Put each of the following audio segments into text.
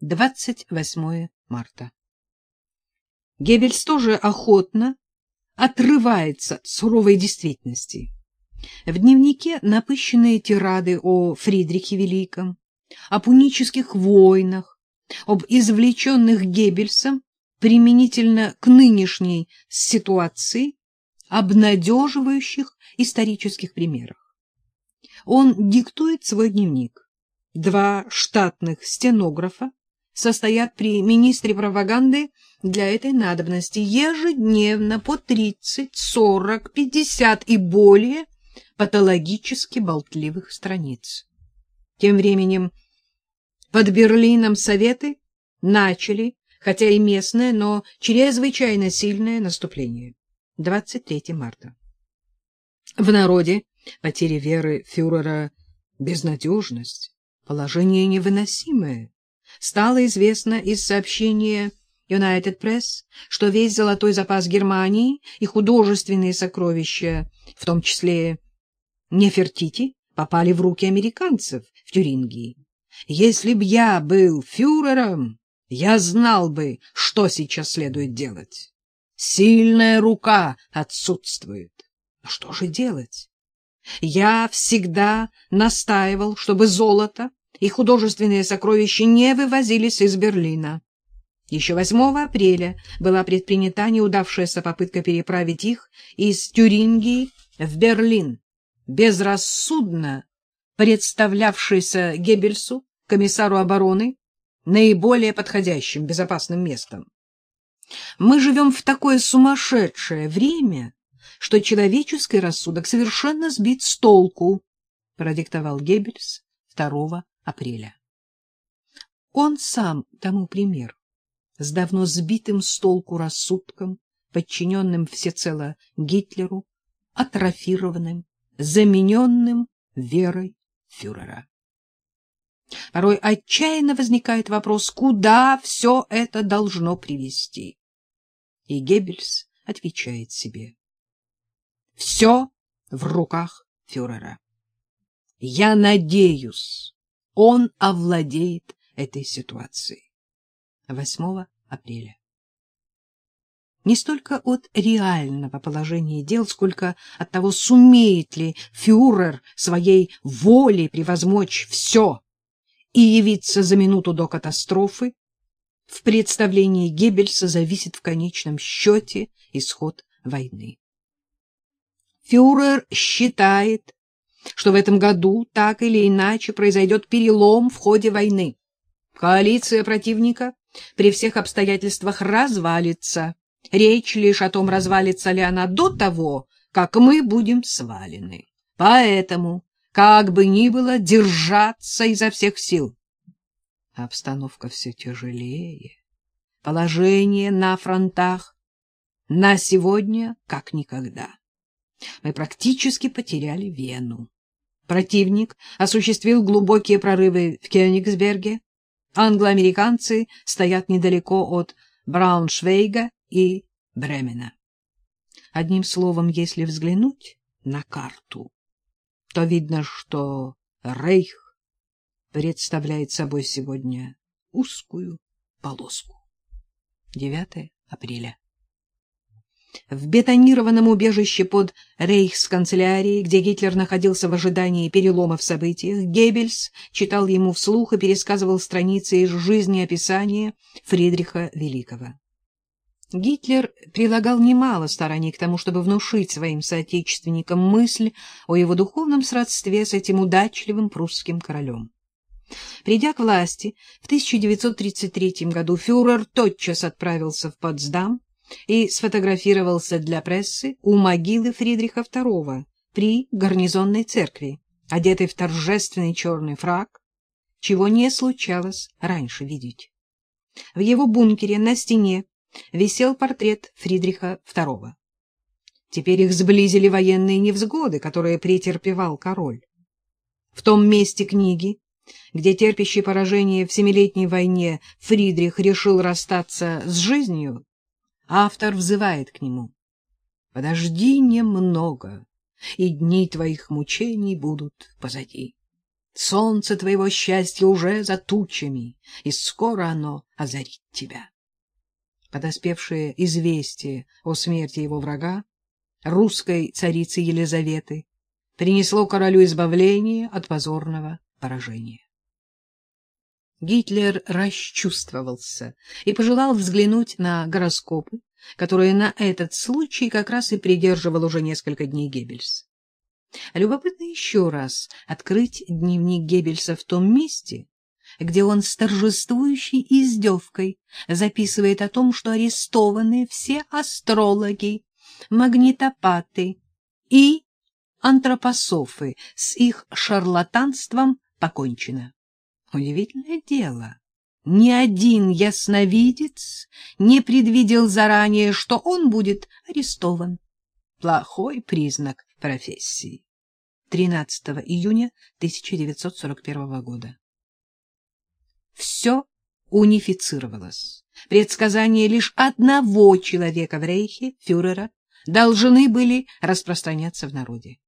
28 марта. Геббельс тоже охотно отрывается от суровой действительности. В дневнике напыщенные тирады о Фридрихе Великом, о пунических войнах, об извлеченных Геббельсом применительно к нынешней ситуации обнадеживающих исторических примерах. Он диктует свой дневник. Два штатных стенографа состоят при министре пропаганды для этой надобности ежедневно по 30, 40, 50 и более патологически болтливых страниц. Тем временем под Берлином Советы начали, хотя и местное, но чрезвычайно сильное наступление. 23 марта. В народе потеря веры фюрера безнадежность, положение невыносимое. Стало известно из сообщения United Press, что весь золотой запас Германии и художественные сокровища, в том числе Нефертити, попали в руки американцев в Тюрингии. Если б я был фюрером, я знал бы, что сейчас следует делать. Сильная рука отсутствует. Но что же делать? Я всегда настаивал, чтобы золото и художественные сокровища не вывозились из Берлина. Еще 8 апреля была предпринята неудавшаяся попытка переправить их из Тюрингии в Берлин, безрассудно представлявшийся Геббельсу, комиссару обороны, наиболее подходящим безопасным местом. Мы живем в такое сумасшедшее время, что человеческий рассудок совершенно сбит с толку, продиктовал Геббельс 2 апреля. Он сам тому пример, с давно сбитым с толку рассудком, подчиненным всецело Гитлеру, атрофированным, замененным верой фюрера. Порой отчаянно возникает вопрос, куда все это должно привести. И Геббельс отвечает себе. Все в руках фюрера. Я надеюсь, он овладеет этой ситуацией. 8 апреля. Не столько от реального положения дел, сколько от того, сумеет ли фюрер своей волей превозмочь все и явиться за минуту до катастрофы, в представлении Геббельса зависит в конечном счете исход войны. Фюрер считает, что в этом году так или иначе произойдет перелом в ходе войны. Коалиция противника при всех обстоятельствах развалится. Речь лишь о том, развалится ли она до того, как мы будем свалены. Поэтому как бы ни было, держаться изо всех сил. Обстановка все тяжелее. Положение на фронтах на сегодня как никогда. Мы практически потеряли Вену. Противник осуществил глубокие прорывы в Кёнигсберге. Англо-американцы стоят недалеко от Брауншвейга и Бремена. Одним словом, если взглянуть на карту, то видно, что Рейх представляет собой сегодня узкую полоску. 9 апреля. В бетонированном убежище под рейхсканцелярией, где Гитлер находился в ожидании перелома в событиях, Геббельс читал ему вслух и пересказывал страницы из жизнеописания Фридриха Великого. Гитлер прилагал немало стараний к тому, чтобы внушить своим соотечественникам мысль о его духовном сродстве с этим удачливым прусским королем. Придя к власти в 1933 году, фюрер тотчас отправился в Потсдам и сфотографировался для прессы у могилы Фридриха II при гарнизонной церкви, одетый в торжественный черный фраг, чего не случалось раньше видеть. В его бункере на стене висел портрет Фридриха II. Теперь их сблизили военные невзгоды, которые претерпевал король. В том месте книги, где терпящий поражение в Семилетней войне Фридрих решил расстаться с жизнью, автор взывает к нему. «Подожди немного, и дни твоих мучений будут позади». Солнце твоего счастья уже за тучами, и скоро оно озарит тебя. Подоспевшее известие о смерти его врага, русской царицы Елизаветы, принесло королю избавление от позорного поражения. Гитлер расчувствовался и пожелал взглянуть на гороскопы, которые на этот случай как раз и придерживал уже несколько дней Геббельс. Любопытно еще раз открыть дневник Геббельса в том месте, где он с торжествующей издевкой записывает о том, что арестованы все астрологи, магнитопаты и антропософы, с их шарлатанством покончено. Удивительное дело. Ни один ясновидец не предвидел заранее, что он будет арестован. Плохой признак профессии. 13 июня 1941 года. Все унифицировалось. Предсказания лишь одного человека в Рейхе, фюрера, должны были распространяться в народе.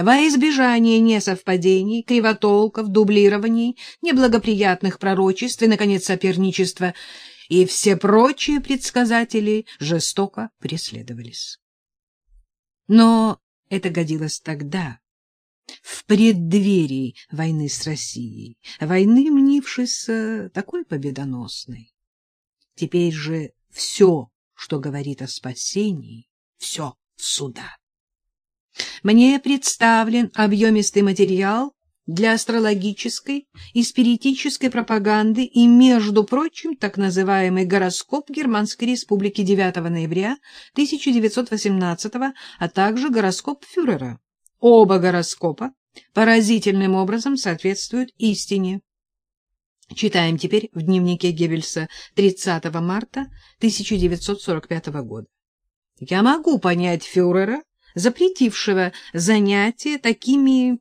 Во избежание несовпадений, кривотолков, дублирований, неблагоприятных пророчеств и, наконец, соперничества и все прочие предсказатели жестоко преследовались. Но это годилось тогда, в преддверии войны с Россией, войны, мнившейся такой победоносной. Теперь же все, что говорит о спасении, все в суда. Мне представлен объемистый материал для астрологической и спиритической пропаганды и, между прочим, так называемый гороскоп Германской Республики 9 ноября 1918, а также гороскоп фюрера. Оба гороскопа поразительным образом соответствуют истине. Читаем теперь в дневнике Геббельса 30 марта 1945 года. Я могу понять фюрера, запретившего занятия такими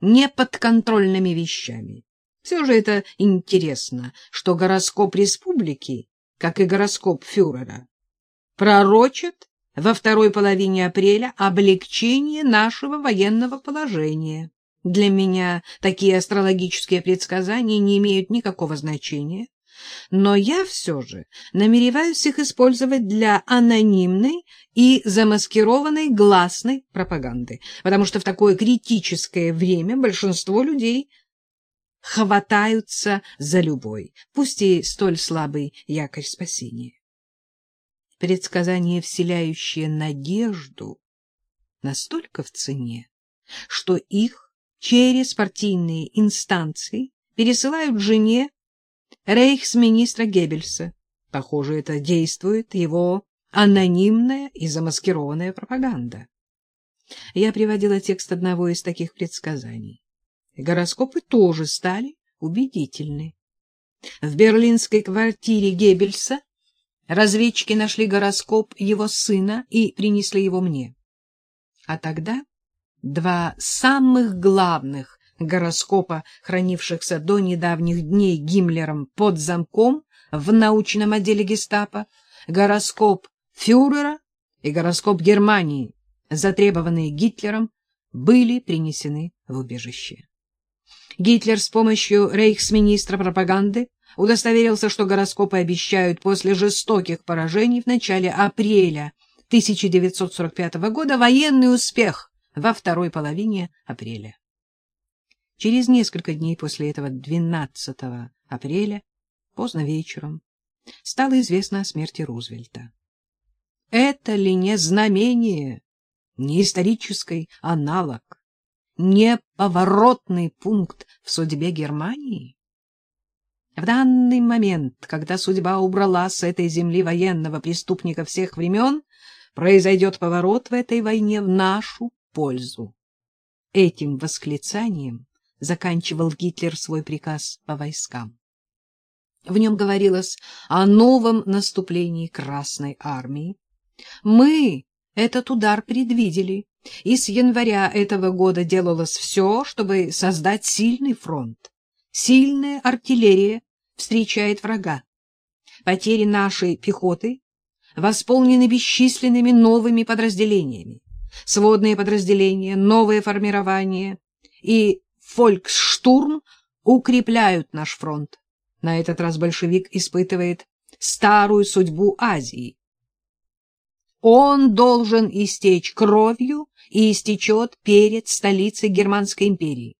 неподконтрольными вещами. Все же это интересно, что гороскоп республики, как и гороскоп фюрера, пророчит во второй половине апреля облегчение нашего военного положения. Для меня такие астрологические предсказания не имеют никакого значения, но я все же намереваюсь их использовать для анонимной и замаскированной гласной пропаганды, потому что в такое критическое время большинство людей хватаются за любой, пусть и столь слабый якорь спасения. Предсказания, вселяющие надежду, настолько в цене, что их через партийные инстанции пересылают жене рейхсминистра Геббельса. Похоже, это действует его анонимная и замаскированная пропаганда. Я приводила текст одного из таких предсказаний. Гороскопы тоже стали убедительны. В берлинской квартире Геббельса разведчики нашли гороскоп его сына и принесли его мне. А тогда два самых главных гороскопа, хранившихся до недавних дней Гиммлером под замком в научном отделе гестапо, гороскоп фюрера и гороскоп Германии, затребованные Гитлером, были принесены в убежище. Гитлер с помощью рейхсминистра пропаганды удостоверился, что гороскопы обещают после жестоких поражений в начале апреля 1945 года военный успех во второй половине апреля. Через несколько дней после этого, 12 апреля, поздно вечером, стало известно о смерти Рузвельта. Это ли не знамение, не исторический аналог, не поворотный пункт в судьбе Германии? В данный момент, когда судьба убрала с этой земли военного преступника всех времен, произойдет поворот в этой войне в нашу пользу. Этим восклицанием заканчивал Гитлер свой приказ по войскам. В нем говорилось о новом наступлении Красной армии. Мы этот удар предвидели, и с января этого года делалось все, чтобы создать сильный фронт. Сильная артиллерия встречает врага. Потери нашей пехоты восполнены бесчисленными новыми подразделениями. Сводные подразделения, новые формирования и фольксштурм штурм укрепляют наш фронт. На этот раз большевик испытывает старую судьбу Азии. Он должен истечь кровью и истечет перед столицей Германской империи.